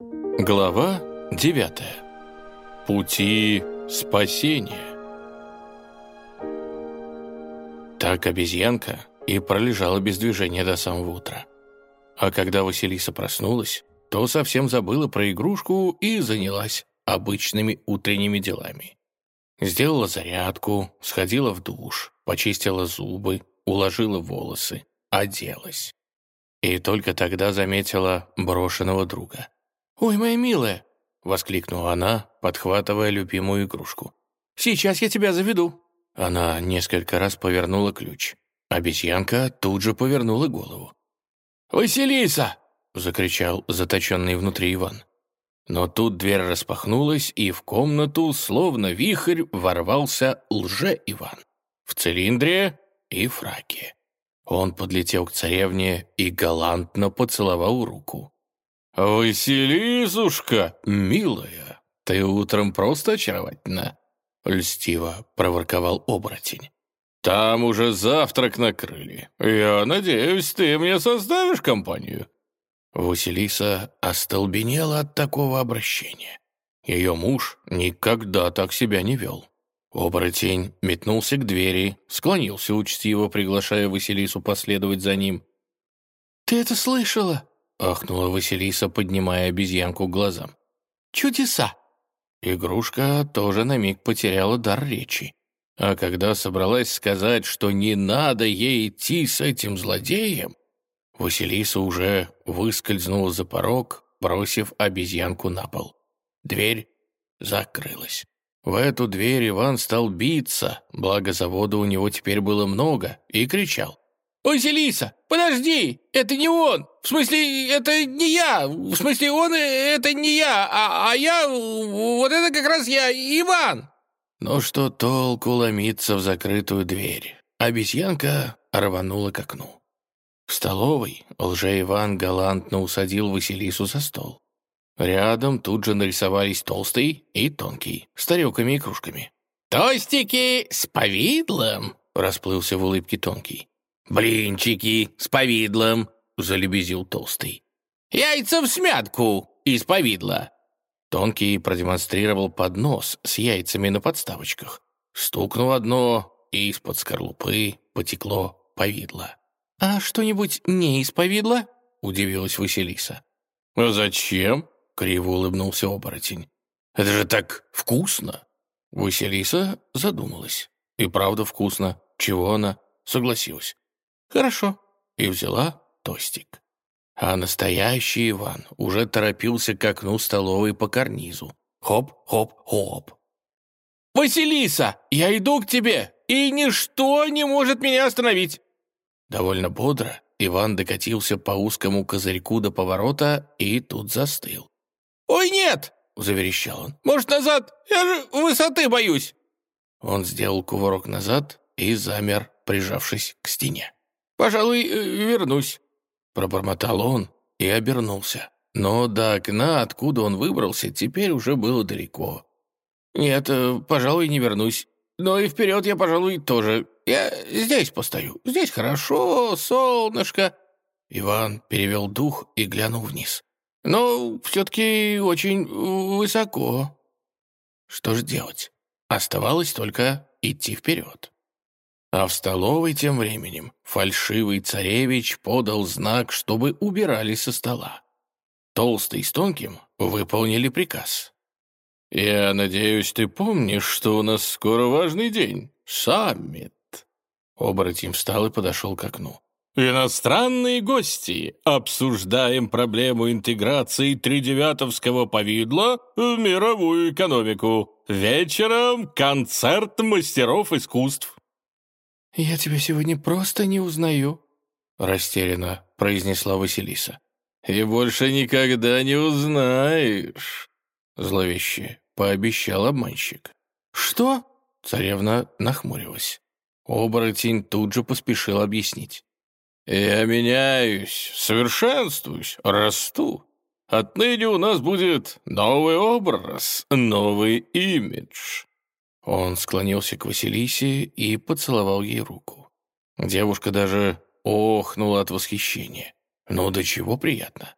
Глава 9. Пути спасения. Так обезьянка и пролежала без движения до самого утра. А когда Василиса проснулась, то совсем забыла про игрушку и занялась обычными утренними делами. Сделала зарядку, сходила в душ, почистила зубы, уложила волосы, оделась. И только тогда заметила брошенного друга. «Ой, моя милая!» — воскликнула она, подхватывая любимую игрушку. «Сейчас я тебя заведу!» Она несколько раз повернула ключ. Обезьянка тут же повернула голову. «Василиса!» — закричал заточенный внутри Иван. Но тут дверь распахнулась, и в комнату, словно вихрь, ворвался лже-Иван. В цилиндре и фраке. Он подлетел к царевне и галантно поцеловал руку. «Василисушка, милая, ты утром просто очаровательна!» Льстиво проворковал оборотень. «Там уже завтрак накрыли. Я надеюсь, ты мне составишь компанию?» Василиса остолбенела от такого обращения. Ее муж никогда так себя не вел. Оборотень метнулся к двери, склонился учтиво, приглашая Василису последовать за ним. «Ты это слышала?» — ахнула Василиса, поднимая обезьянку к глазам. «Чудеса!» Игрушка тоже на миг потеряла дар речи. А когда собралась сказать, что не надо ей идти с этим злодеем, Василиса уже выскользнула за порог, бросив обезьянку на пол. Дверь закрылась. В эту дверь Иван стал биться, благо завода у него теперь было много, и кричал. «Василиса, подожди! Это не он! В смысле, это не я! В смысле, он это не я, а, а я... Вот это как раз я, Иван!» Но что толку ломиться в закрытую дверь? Обезьянка рванула к окну. В столовой лже-Иван галантно усадил Василису за стол. Рядом тут же нарисовались толстый и тонкий, с тарелками и кружками. «Тостики с повидлом!» — расплылся в улыбке тонкий. «Блинчики с повидлом!» — залебезил толстый. «Яйца в смятку из повидла!» Тонкий продемонстрировал поднос с яйцами на подставочках. Стукнул одно, и из-под скорлупы потекло повидло. «А что-нибудь не из повидла?» — удивилась Василиса. «А зачем?» — криво улыбнулся оборотень. «Это же так вкусно!» Василиса задумалась. «И правда вкусно. Чего она?» Согласилась. «Хорошо». И взяла тостик. А настоящий Иван уже торопился к окну столовой по карнизу. Хоп-хоп-хоп. «Василиса, я иду к тебе, и ничто не может меня остановить!» Довольно бодро Иван докатился по узкому козырьку до поворота и тут застыл. «Ой, нет!» — заверещал он. «Может, назад? Я же высоты боюсь!» Он сделал кувырок назад и замер, прижавшись к стене. «Пожалуй, э, вернусь», — пробормотал он и обернулся. Но до окна, откуда он выбрался, теперь уже было далеко. «Нет, э, пожалуй, не вернусь. Но и вперед я, пожалуй, тоже. Я здесь постою. Здесь хорошо, солнышко». Иван перевел дух и глянул вниз. «Но все-таки очень высоко». Что же делать? Оставалось только идти вперед. А в столовой тем временем фальшивый царевич подал знак, чтобы убирали со стола. Толстый с тонким выполнили приказ. «Я надеюсь, ты помнишь, что у нас скоро важный день — саммит». Оборотень встал и подошел к окну. «Иностранные гости! Обсуждаем проблему интеграции тридевятовского повидла в мировую экономику. Вечером концерт мастеров искусств». «Я тебя сегодня просто не узнаю», — растерянно произнесла Василиса. «И больше никогда не узнаешь», — зловеще пообещал обманщик. «Что?» — царевна нахмурилась. Оборотень тут же поспешил объяснить. «Я меняюсь, совершенствуюсь, расту. Отныне у нас будет новый образ, новый имидж. Он склонился к Василисе и поцеловал ей руку. Девушка даже охнула от восхищения. Ну, до чего приятно.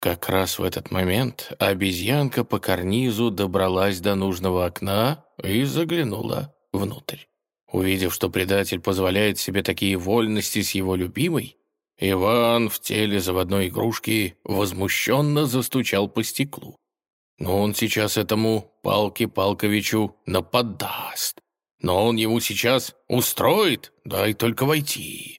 Как раз в этот момент обезьянка по карнизу добралась до нужного окна и заглянула внутрь. Увидев, что предатель позволяет себе такие вольности с его любимой, Иван в теле заводной игрушки возмущенно застучал по стеклу. Но он сейчас этому Палке Палковичу нападаст. Но он ему сейчас устроит, дай только войти.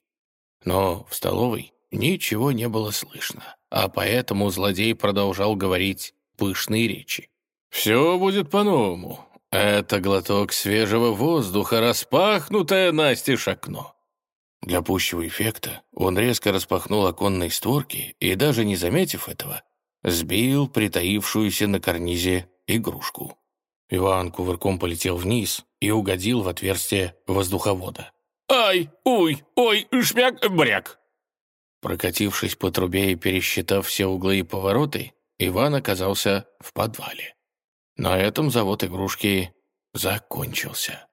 Но в столовой ничего не было слышно, а поэтому злодей продолжал говорить пышные речи. «Все будет по-новому. Это глоток свежего воздуха, распахнутое настежь окно. Для пущего эффекта он резко распахнул оконные створки и, даже не заметив этого, сбил притаившуюся на карнизе игрушку. Иван кувырком полетел вниз и угодил в отверстие воздуховода. «Ай! Уй! Ой! Шмяк! Бряк!» Прокатившись по трубе и пересчитав все углы и повороты, Иван оказался в подвале. На этом завод игрушки закончился.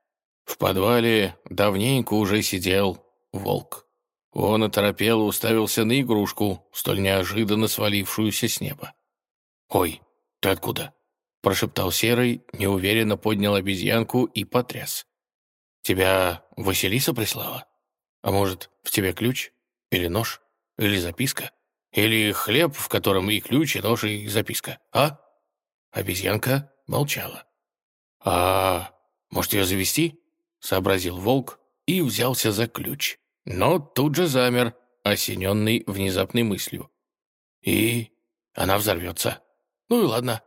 В подвале давненько уже сидел волк. Он оторопел и уставился на игрушку, столь неожиданно свалившуюся с неба. «Ой, ты откуда?» – прошептал Серый, неуверенно поднял обезьянку и потряс. «Тебя Василиса прислала? А может, в тебе ключ? Или нож? Или записка? Или хлеб, в котором и ключ, и нож, и записка? А?» Обезьянка молчала. «А может, ее завести?» — сообразил волк и взялся за ключ. Но тут же замер, осененный внезапной мыслью. «И она взорвется. Ну и ладно».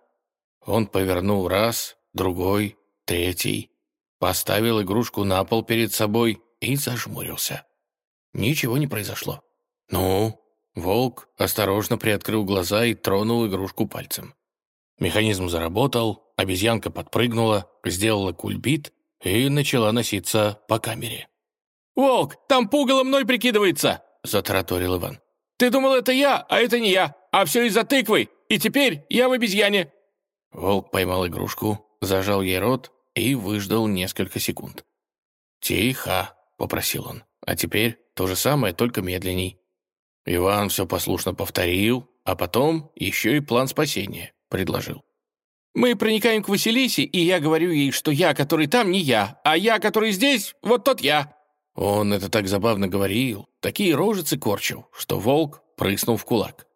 Он повернул раз, другой, третий, поставил игрушку на пол перед собой и зажмурился. Ничего не произошло. «Ну?» Волк осторожно приоткрыл глаза и тронул игрушку пальцем. Механизм заработал, обезьянка подпрыгнула, сделала кульбит и начала носиться по камере. «Волк, там пугало мной прикидывается!» — затараторил Иван. «Ты думал, это я, а это не я, а все из-за тыквы, и теперь я в обезьяне!» Волк поймал игрушку, зажал ей рот и выждал несколько секунд. «Тихо!» — попросил он. «А теперь то же самое, только медленней». Иван все послушно повторил, а потом еще и план спасения предложил. «Мы проникаем к Василисе, и я говорю ей, что я, который там, не я, а я, который здесь, вот тот я». Он это так забавно говорил, такие рожицы корчил, что волк прыснул в кулак.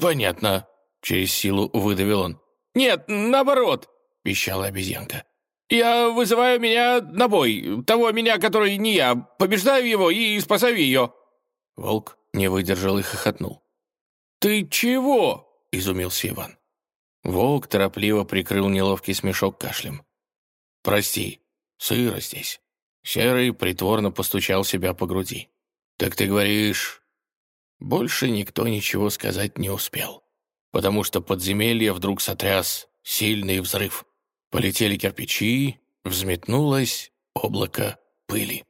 «Понятно», — через силу выдавил он. «Нет, наоборот», — пищала обезьянка. «Я вызываю меня на бой, того меня, который не я, побеждаю его и спасаю ее». Волк не выдержал и хохотнул. «Ты чего?» — изумился Иван. Волк торопливо прикрыл неловкий смешок кашлем. «Прости, сыро здесь». Серый притворно постучал себя по груди. «Так ты говоришь...» Больше никто ничего сказать не успел, потому что подземелье вдруг сотряс сильный взрыв. Полетели кирпичи, взметнулось облако пыли.